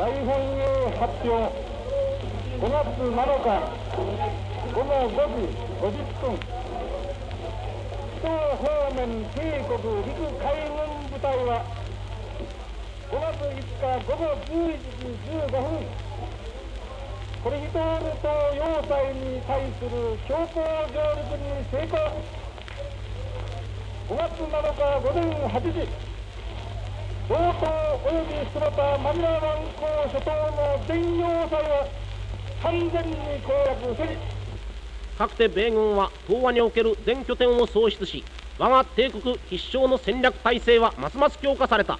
大本営発表5月7日午後5時50分東方面帝国陸海軍部隊は5月5日午後11時15分コリヒトール島要塞に対する強行上陸に成功5月7日午前8時道東及びその他マニラ湾港諸島の全要塞は完全に攻略せりかくて米軍は東亜における全拠点を創出し我が帝国必勝の戦略体制はますます強化された。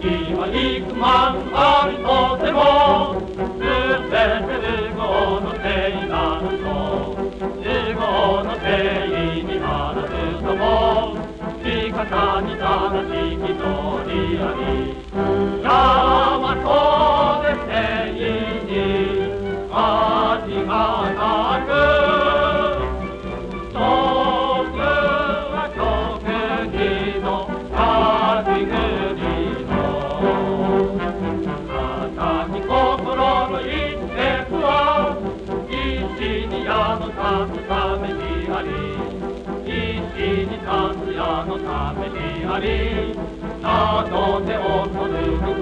敵は幾万あるとても全て無謀のせいなのと無謀のせい味方に正しき通りあり。大和で正義に味がなく遠くは極義の勝ち組の固き心の一節は一に矢のためにあり。la notate li ari, la dote otto